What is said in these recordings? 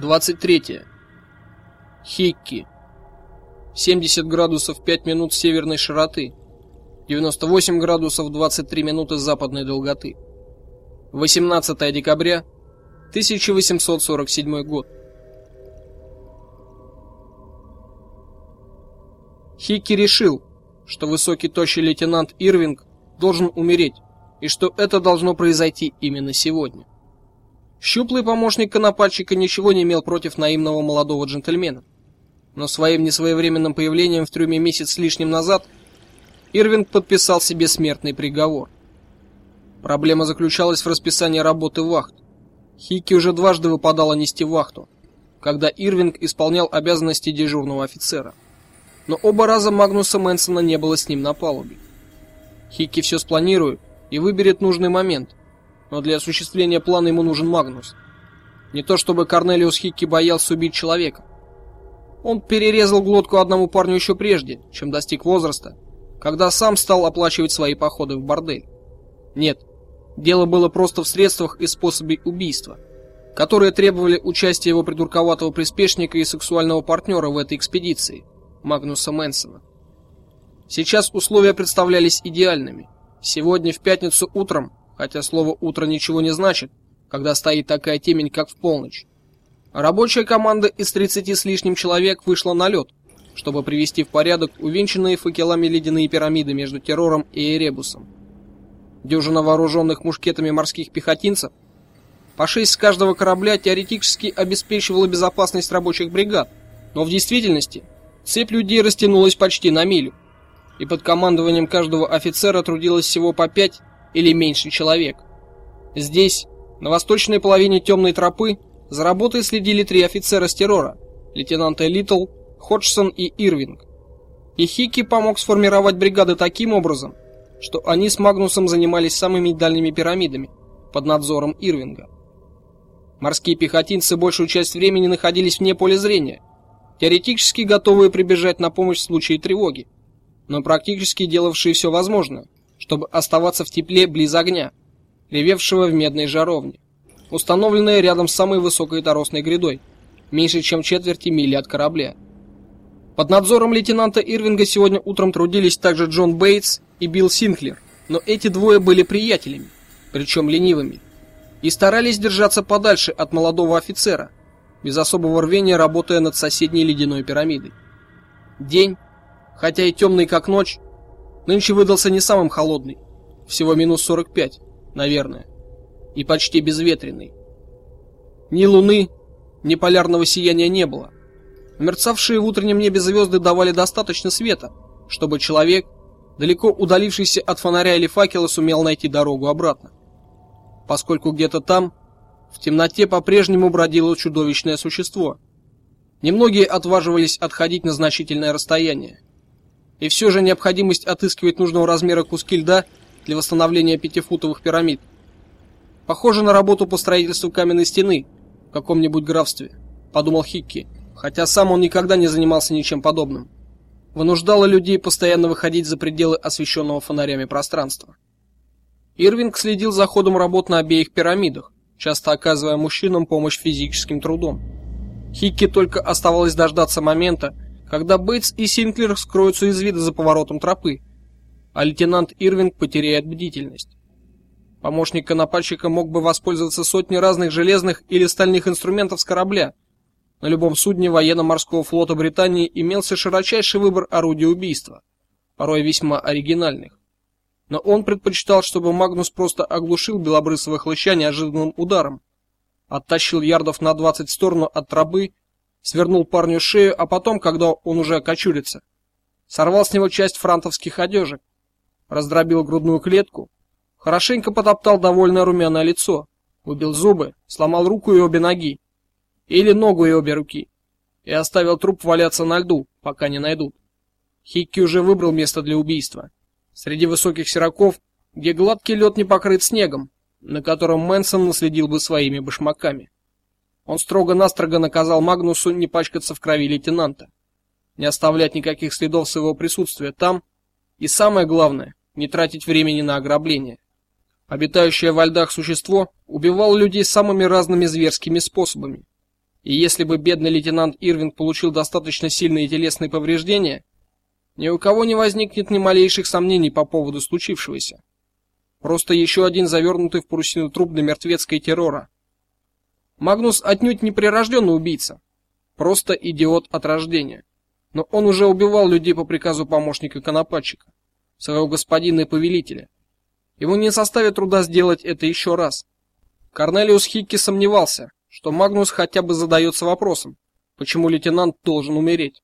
23. Хикки. 70 градусов 5 минут северной широты. 98 градусов 23 минуты западной долготы. 18 декабря 1847 год. Хикки решил, что высокий тощий лейтенант Ирвинг должен умереть, и что это должно произойти именно сегодня. Щуплый помощник конопатчика ничего не имел против наивного молодого джентльмена. Но своим несвоевременным появлением в трюме месяц с лишним назад Ирвинг подписал себе смертный приговор. Проблема заключалась в расписании работы вахт. Хики уже дважды выпадало нести вахту, когда Ирвинг исполнял обязанности дежурного офицера. Но оба раза Магнуса Мэнсона не было с ним на палубе. Хики все спланирует и выберет нужный момент, но для осуществления плана ему нужен Магнус. Не то чтобы Корнелиус Хикки боялся убить человека. Он перерезал глотку одному парню еще прежде, чем достиг возраста, когда сам стал оплачивать свои походы в бордель. Нет, дело было просто в средствах и способе убийства, которые требовали участия его придурковатого приспешника и сексуального партнера в этой экспедиции, Магнуса Мэнсона. Сейчас условия представлялись идеальными. Сегодня в пятницу утром хотя слово «утро» ничего не значит, когда стоит такая темень, как в полночь. Рабочая команда из 30 с лишним человек вышла на лед, чтобы привести в порядок увенчанные факелами ледяные пирамиды между Террором и Эребусом. Дюжина вооруженных мушкетами морских пехотинцев, по шесть с каждого корабля теоретически обеспечивала безопасность рабочих бригад, но в действительности цепь людей растянулась почти на милю, и под командованием каждого офицера трудилось всего по пять или меньше человек. Здесь, на восточной половине темной тропы, за работой следили три офицера с террора: лейтенанты Литл, Ходжсон и Ирвинг. И Хики помог сформировать бригады таким образом, что они с Магнусом занимались самыми дальними пирамидами под надзором Ирвинга. Морские пехотинцы большую часть времени находились вне поля зрения, теоретически готовые прибежать на помощь в случае тревоги, но практически делавшие все возможное, чтобы оставаться в тепле близ огня, ревевшего в медной жаровне, установленной рядом с самой высокой торосной грядой, меньше чем четверти мили от корабля. Под надзором лейтенанта Ирвинга сегодня утром трудились также Джон Бейтс и Билл Синклер, но эти двое были приятелями, причем ленивыми, и старались держаться подальше от молодого офицера, без особого рвения работая над соседней ледяной пирамидой. День, хотя и темный как ночь, Нынче выдался не самым холодный, всего минус 45, наверное, и почти безветренный. Ни луны, ни полярного сияния не было. Мерцавшие в утреннем небе звезды давали достаточно света, чтобы человек, далеко удалившийся от фонаря или факела, сумел найти дорогу обратно. Поскольку где-то там, в темноте по-прежнему бродило чудовищное существо. Немногие отваживались отходить на значительное расстояние. И все же необходимость отыскивать нужного размера куски льда для восстановления пятифутовых пирамид. Похоже на работу по строительству каменной стены в каком-нибудь графстве, подумал Хикки, хотя сам он никогда не занимался ничем подобным. Вынуждало людей постоянно выходить за пределы освещенного фонарями пространства. Ирвинг следил за ходом работ на обеих пирамидах, часто оказывая мужчинам помощь физическим трудом. Хикки только оставалось дождаться момента, когда Бейтс и Синклер скроются из вида за поворотом тропы, а лейтенант Ирвинг потеряет бдительность. Помощник конопатчика мог бы воспользоваться сотней разных железных или стальных инструментов с корабля. На любом судне военно-морского флота Британии имелся широчайший выбор орудий убийства, порой весьма оригинальных. Но он предпочитал, чтобы Магнус просто оглушил белобрысого хлыща неожиданным ударом, оттащил ярдов на 20 в сторону от тропы свернул парню шею, а потом, когда он уже окочурится, сорвал с него часть франтовских одежек, раздробил грудную клетку, хорошенько потоптал довольное румяное лицо, выбил зубы, сломал руку и обе ноги, или ногу и обе руки, и оставил труп валяться на льду, пока не найдут. Хикки уже выбрал место для убийства. Среди высоких сироков, где гладкий лед не покрыт снегом, на котором Мэнсон наследил бы своими башмаками. Он строго-настрого наказал Магнусу не пачкаться в крови лейтенанта, не оставлять никаких следов своего присутствия там, и самое главное, не тратить времени на ограбление. Обитающее во льдах существо убивало людей самыми разными зверскими способами. И если бы бедный лейтенант Ирвинг получил достаточно сильные телесные повреждения, ни у кого не возникнет ни малейших сомнений по поводу случившегося. Просто еще один завернутый в парусину труп для мертвецкой террора. Магнус отнюдь не прирожденный убийца, просто идиот от рождения. Но он уже убивал людей по приказу помощника конопатчика, своего господина и повелителя. Ему не составит труда сделать это еще раз. Корнелиус Хикки сомневался, что Магнус хотя бы задается вопросом, почему лейтенант должен умереть.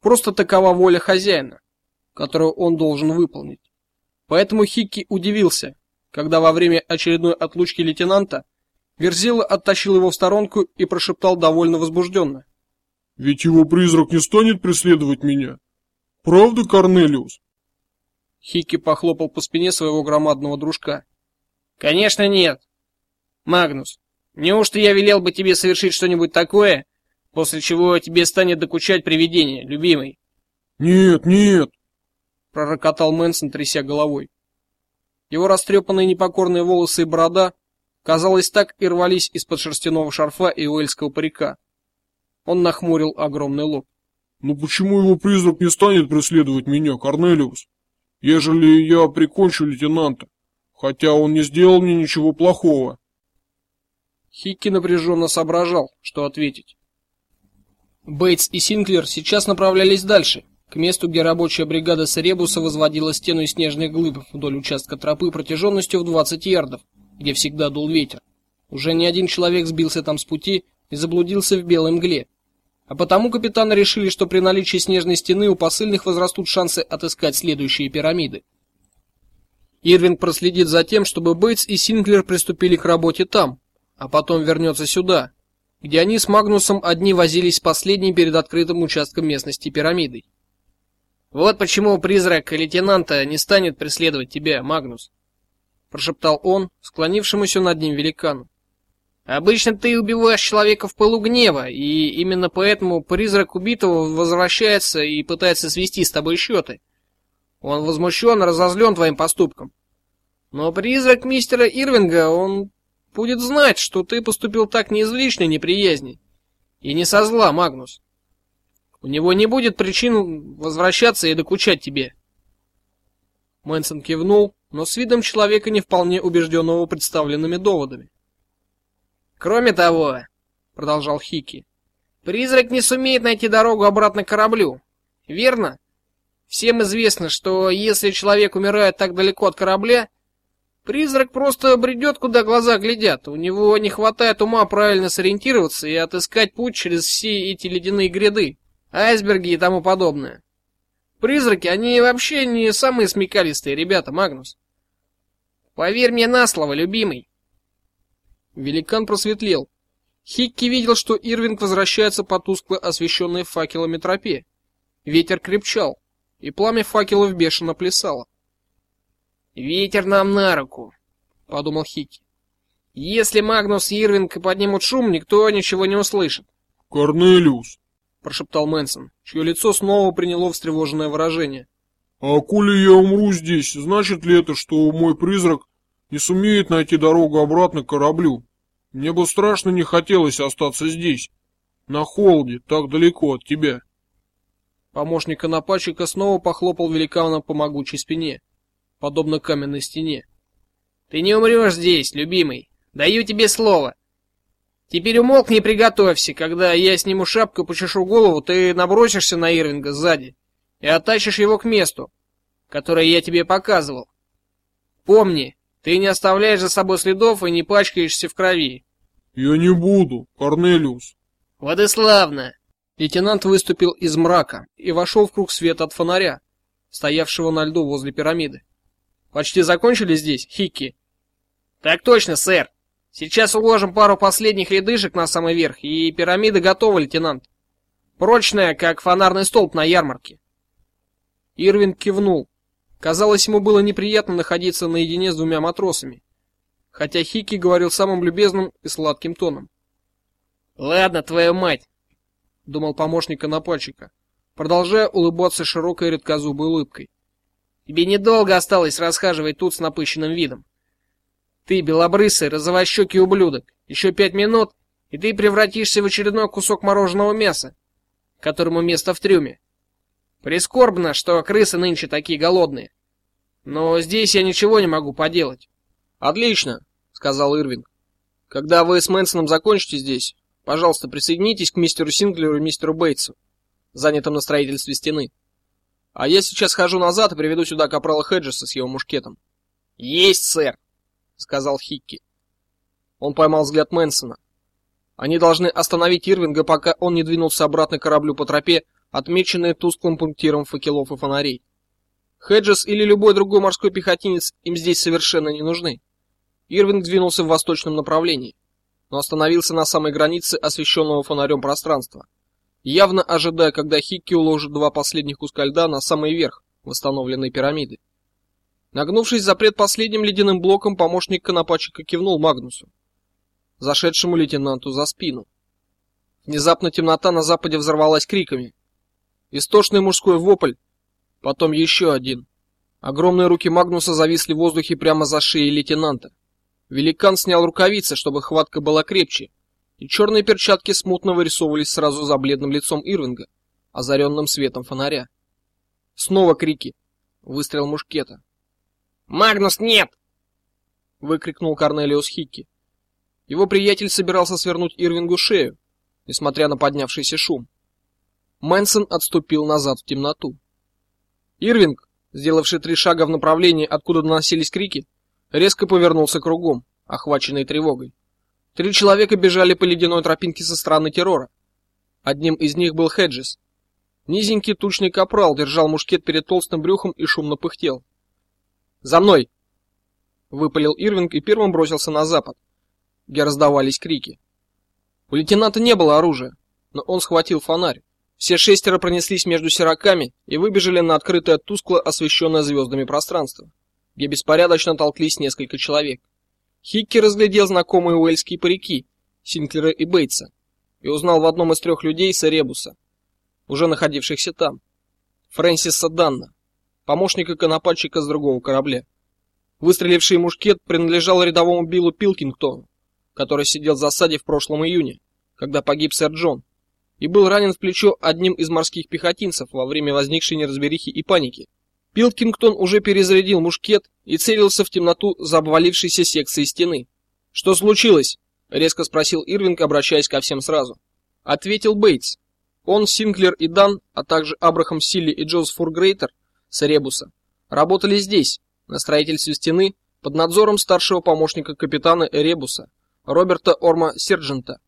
Просто такова воля хозяина, которую он должен выполнить. Поэтому Хикки удивился, когда во время очередной отлучки лейтенанта Верзила оттащил его в сторонку и прошептал довольно возбужденно. «Ведь его призрак не станет преследовать меня. Правда, Корнелиус?» Хикки похлопал по спине своего громадного дружка. «Конечно нет. Магнус, неужто я велел бы тебе совершить что-нибудь такое, после чего тебе станет докучать привидение, любимый?» «Нет, нет!» — пророкотал Мэнсон, тряся головой. Его растрепанные непокорные волосы и борода, казалось, так и рвались из-под шерстяного шарфа и уэльского парика. Он нахмурил огромный лоб. «Но почему его призрак не станет преследовать меня, Корнелиус, ежели я прикончу лейтенанта, хотя он не сделал мне ничего плохого?» Хикки напряженно соображал, что ответить. Бейтс и Синклер сейчас направлялись дальше, к месту, где рабочая бригада Серебуса возводила стену из снежных глыб вдоль участка тропы протяженностью в 20 ярдов, где всегда дул ветер. Уже не один человек сбился там с пути и заблудился в белой мгле. А потому капитаны решили, что при наличии снежной стены у посыльных возрастут шансы отыскать следующие пирамиды. Ирвинг проследит за тем, чтобы Бейтс и Синклер приступили к работе там, а потом вернется сюда, где они с Магнусом одни возились с последней перед открытым участком местности пирамидой. Вот почему призрак лейтенанта не станет преследовать тебя, Магнус, прошептал он, склонившемуся над ним великану. Обычно ты убиваешь человека в пылу гнева, и именно поэтому призрак убитого возвращается и пытается свести с тобой счеты. Он возмущен, разозлен твоим поступком. Но призрак мистера Ирвинга, он будет знать, что ты поступил так не из личной неприязни и не со зла, Магнус. У него не будет причин возвращаться и докучать тебе. Мэнсон кивнул, но с видом человека не вполне убежденного представленными доводами. Кроме того, продолжал Хики, призрак не сумеет найти дорогу обратно к кораблю. Верно? Всем известно, что если человек умирает так далеко от корабля, призрак просто бредет, куда глаза глядят. У него не хватает ума правильно сориентироваться и отыскать путь через все эти ледяные гряды, айсберги и тому подобное. Призраки, они вообще не самые смекалистые ребята, Магнус. Поверь мне на слово, любимый. Великан просветлел. Хикки видел, что Ирвинг возвращается по тускло освещенной факелами тропе. Ветер крепчал, и пламя факелов бешено плясало. Ветер нам на руку, подумал Хикки. Если Магнус и Ирвинг поднимут шум, никто ничего не услышит. Корнелиус, прошептал Мэнсон, чье лицо снова приняло встревоженное выражение. А коли я умру здесь, значит ли это, что мой призрак не сумеет найти дорогу обратно к кораблю? Мне бы страшно не хотелось остаться здесь, на холоде, так далеко от тебя. Помощник конопатчика снова похлопал великана по могучей спине, подобно каменной стене. Ты не умрешь здесь, любимый. Даю тебе слово. Теперь умолкни и приготовься, когда я сниму шапку и почешу голову, ты набросишься на Ирвинга сзади и оттащишь его к месту, которое я тебе показывал. Помни, ты не оставляешь за собой следов и не пачкаешься в крови. Я не буду, Корнелиус. Вот и славно. Лейтенант выступил из мрака и вошел в круг света от фонаря, стоявшего на льду возле пирамиды. Почти закончили здесь, Хикки. Так точно, сэр. Сейчас уложим пару последних рядышек на самый верх, и пирамида готова, лейтенант. Прочная, как фонарный столб на ярмарке. Ирвин кивнул. Казалось, ему было неприятно находиться наедине с двумя матросами хотя Хики говорил самым любезным и сладким тоном. Ладно, твою мать, думал помощник конопатчика, продолжая улыбаться широкой редкозубой улыбкой. Тебе недолго осталось расхаживать тут с напыщенным видом. Ты белобрысый, розовощёкий ублюдок. Еще пять минут, и ты превратишься в очередной кусок мороженого мяса, которому место в трюме. Прискорбно, что крысы нынче такие голодные. Но здесь я ничего не могу поделать. Отлично, сказал Ирвинг. Когда вы с Мэнсоном закончите здесь, пожалуйста, присоединитесь к мистеру Синглеру и мистеру Бейтсу, занятым на строительстве стены. А я сейчас хожу назад и приведу сюда капрала Хеджеса с его мушкетом. Есть, сэр, сказал Хикки. Он поймал взгляд Мэнсона. Они должны остановить Ирвинга, пока он не двинулся обратно к кораблю по тропе, отмеченной тусклым пунктиром факелов и фонарей. Хеджес или любой другой морской пехотинец им здесь совершенно не нужны. Ирвинг двинулся в восточном направлении, но остановился на самой границе освещенного фонарем пространства, явно ожидая, когда Хикки уложит два последних куска льда на самый верх восстановленной пирамиды. Нагнувшись за предпоследним ледяным блоком, помощник конопатчика кивнул Магнусу, зашедшему лейтенанту за спину. Внезапно темнота на западе взорвалась криками. Истошный мужской вопль, потом еще один. Огромные руки Магнуса зависли в воздухе прямо за шеей лейтенанта. Великан снял рукавицы, чтобы хватка была крепче, и черные перчатки смутно вырисовывались сразу за бледным лицом Ирвинга, озаренным светом фонаря. Снова крики. Выстрел мушкета. "Магнус, нет!" выкрикнул Корнелиус Хикки. Его приятель собирался свернуть Ирвингу шею, несмотря на поднявшийся шум. Мэнсон отступил назад в темноту. Ирвинг, сделавший три шага в направлении, откуда доносились крики, резко повернулся кругом, охваченный тревогой. Три человека бежали по ледяной тропинке со стороны террора. Одним из них был Хеджес. Низенький тучный капрал держал мушкет перед толстым брюхом и шумно пыхтел. "За мной!" выпалил Ирвинг и первым бросился на запад где раздавались крики. У лейтенанта не было оружия, но он схватил фонарь. Все шестеро пронеслись между сироками и выбежали на открытое тускло освещенное звездами пространство, где беспорядочно толклись несколько человек. Хикки разглядел знакомые уэльские парики, Синклера и Бейтса, и узнал в одном из трех людей Саребуса, уже находившихся там, Фрэнсиса Данна, помощника конопатчика с другого корабля. Выстреливший мушкет принадлежал рядовому Биллу Пилкингтону, который сидел в засаде в прошлом июне, когда погиб сэр Джон, и был ранен в плечо одним из морских пехотинцев во время возникшей неразберихи и паники. Пилкингтон уже перезарядил мушкет и целился в темноту за обвалившейся секцией стены. Что случилось? резко спросил Ирвинг, обращаясь ко всем сразу. Ответил Бейтс. Он, Синклер и Дан, а также Абрахам Силли и Джоз Фургрейтер с Ребуса работали здесь, на строительстве стены, под надзором старшего помощника капитана Ребуса Роберта Орма Сержента,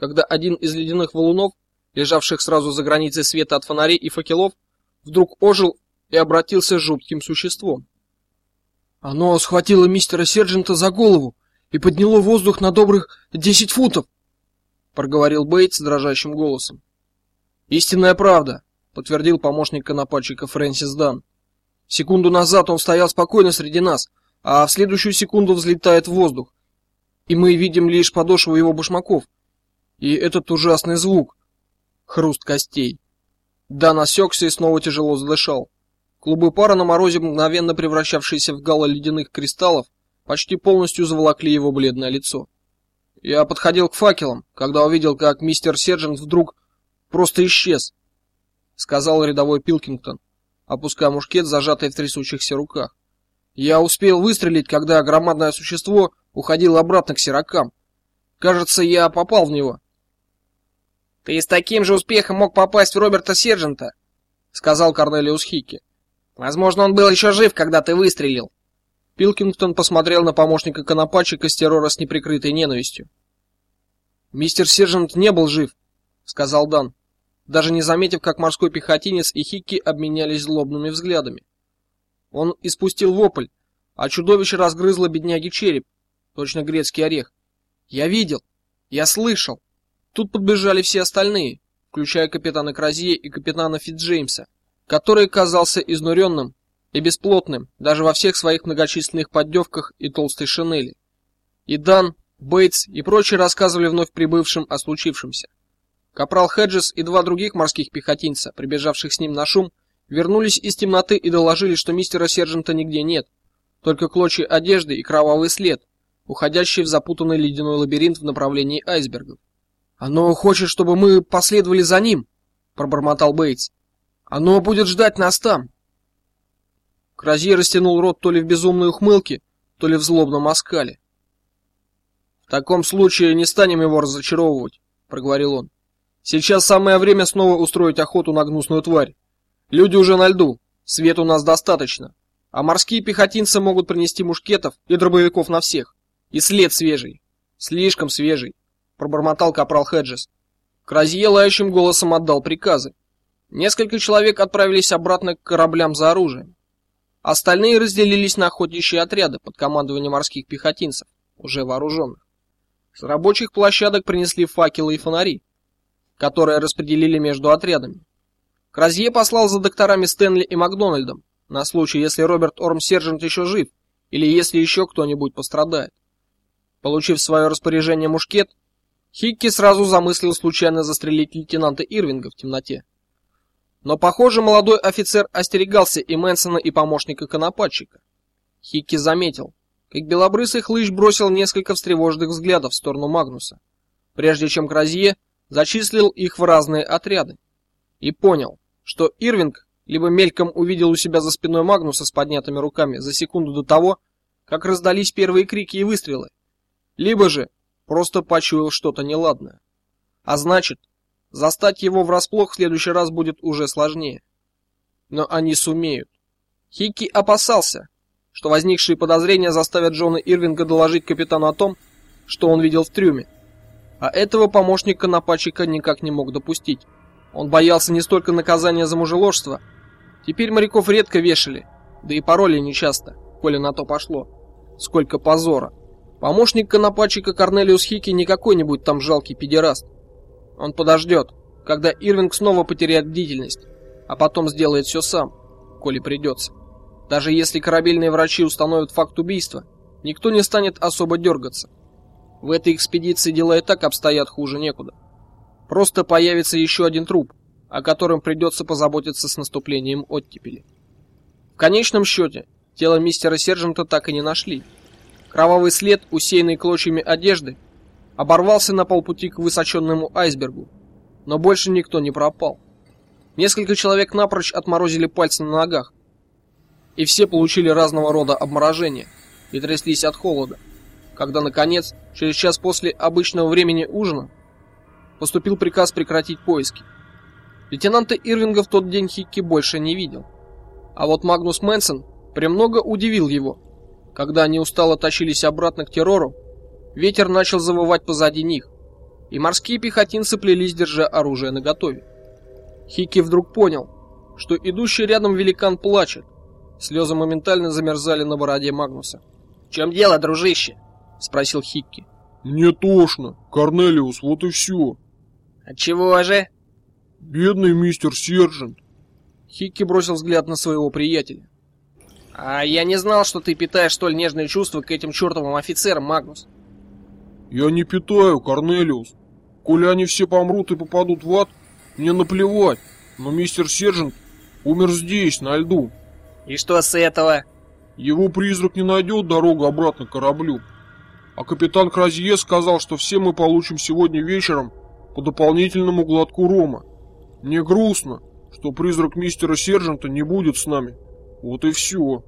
когда один из ледяных валунов, лежавших сразу за границей света от фонарей и факелов, вдруг ожил и обратился жутким существом. Оно схватило мистера Сержента за голову и подняло воздух на добрых десять футов, проговорил Бейтс дрожащим голосом. Истинная правда, подтвердил помощник конопатчика Фрэнсис Дан. Секунду назад он стоял спокойно среди нас, а в следующую секунду взлетает в воздух и мы видим лишь подошву его башмаков. И этот ужасный звук хруст костей. Да насекся и снова тяжело задышал. Клубы пара на морозе, мгновенно превращавшиеся в гало ледяных кристаллов, почти полностью заволокли его бледное лицо. Я подходил к факелам, когда увидел, как мистер Сержант вдруг просто исчез, сказал рядовой Пилкингтон, опуская мушкет, зажатый в трясущихся руках. Я успел выстрелить, когда громадное существо уходил обратно к сирокам. Кажется, я попал в него. Ты с таким же успехом мог попасть в Роберта Сержанта, сказал Корнелиус Хикки. Возможно, он был еще жив, когда ты выстрелил. Пилкингтон посмотрел на помощника конопатчика с террора с неприкрытой ненавистью. Мистер Сержант не был жив, сказал Дан, даже не заметив, как морской пехотинец и Хикки обменялись злобными взглядами. Он испустил вопль, а чудовище разгрызло бедняге череп, точно грецкий орех. Я видел, я слышал. Тут подбежали все остальные, включая капитана Кразье и капитана Фитджеймса, который казался изнуренным и бесплотным даже во всех своих многочисленных поддевках и толстой шинели. И Дан, Бейтс и прочие рассказывали вновь прибывшим о случившемся. Капрал Хеджес и два других морских пехотинца, прибежавших с ним на шум, вернулись из темноты и доложили, что мистера сержанта нигде нет, только клочья одежды и кровавый след, уходящий в запутанный ледяной лабиринт в направлении айсбергов. Оно хочет, чтобы мы последовали за ним, пробормотал Бейтс. Оно будет ждать нас там. Кразье растянул рот то ли в безумной ухмылке, то ли в злобном оскале. В таком случае не станем его разочаровывать, проговорил он. Сейчас самое время снова устроить охоту на гнусную тварь. Люди уже на льду, свет у нас достаточно, а морские пехотинцы могут принести мушкетов и дробовиков на всех. И след свежий, слишком свежий, пробормотал капрал Хеджес. Кразье лающим голосом отдал приказы. Несколько человек отправились обратно к кораблям за оружием. Остальные разделились на охотничьи отряды под командованием морских пехотинцев, уже вооруженных. С рабочих площадок принесли факелы и фонари, которые распределили между отрядами. Кразье послал за докторами Стэнли и Макдональдом на случай, если Роберт Орм Сержант еще жив или если еще кто-нибудь пострадает. Получив в свое распоряжение мушкет, Хикки сразу замыслил случайно застрелить лейтенанта Ирвинга в темноте. Но, похоже, молодой офицер остерегался и Мэнсона, и помощника конопатчика. Хикки заметил, как белобрысый хлыщ бросил несколько встревоженных взглядов в сторону Магнуса, прежде чем Кразье зачислил их в разные отряды. И понял, что Ирвинг либо мельком увидел у себя за спиной Магнуса с поднятыми руками за секунду до того, как раздались первые крики и выстрелы, либо же просто почуял что-то неладное. А значит, застать его врасплох в следующий раз будет уже сложнее. Но они сумеют. Хики опасался, что возникшие подозрения заставят Джона Ирвинга доложить капитану о том, что он видел в трюме. А этого помощника нападчика никак не мог допустить. Он боялся не столько наказания за мужеложство. Теперь моряков редко вешали, да и пароли нечасто, коли на то пошло. Сколько позора. Помощник конопатчика Корнелиус Хики не какой-нибудь там жалкий педераст. Он подождет, когда Ирвинг снова потеряет бдительность, а потом сделает все сам, коли придется. Даже если корабельные врачи установят факт убийства, никто не станет особо дергаться. В этой экспедиции дела и так обстоят хуже некуда. Просто появится еще один труп, о котором придется позаботиться с наступлением оттепели. В конечном счете, тело мистера сержанта так и не нашли. Кровавый след, усеянный клочьями одежды, оборвался на полпути к высоченному айсбергу, но больше никто не пропал. Несколько человек напрочь отморозили пальцы на ногах, и все получили разного рода обморожения и тряслись от холода. Когда наконец, через час после обычного времени ужина, поступил приказ прекратить поиски. Лейтенанта Ирвинга в тот день Хикки больше не видел. А вот Магнус Мэнсон премного удивил его когда они устало тащились обратно к террору, ветер начал завывать позади них, и морские пехотинцы плелись, держа оружие наготове. Хики вдруг понял, что идущий рядом великан плачет. Слезы моментально замерзали на бороде Магнуса. "В чем дело, дружище?" спросил Хикки. "Мне тошно, Корнелиус, вот и все. От чего же?" "Бедный мистер сержант." Хикки бросил взгляд на своего приятеля. А я не знал, что ты питаешь столь нежные чувства к этим чертовым офицерам, Магнус. Я не питаю, Корнелиус. Коли они все помрут и попадут в ад, мне наплевать. Но мистер Сержант умер здесь, на льду. И что с этого? Его призрак не найдет дорогу обратно к кораблю. А капитан Кразье сказал, что все мы получим сегодня вечером по дополнительному глотку рома. Мне грустно, что призрак мистера Сержанта не будет с нами. Вот и все.